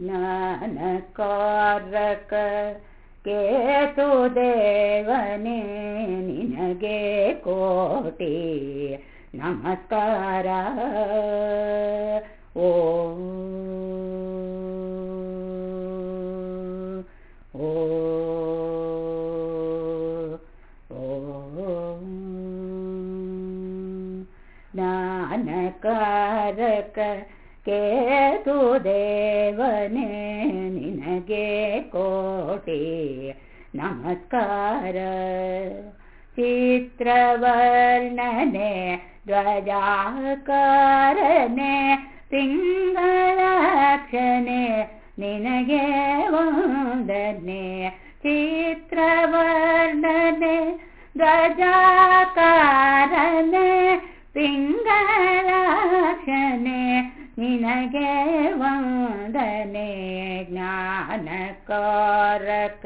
ज्ञानकारक केतु देवने निनगे कोटि नमस्कार। ज्ञानकारक केतु देवने निनगे कोटि नमस्कार चित्रवर्णने ध्वजाकारणे पिङ्गलाक्षणे निनगे वन्दने चित्रवर्णने ध्वजाकारणे पिङ्गलाक्षणे ज्ञानकारक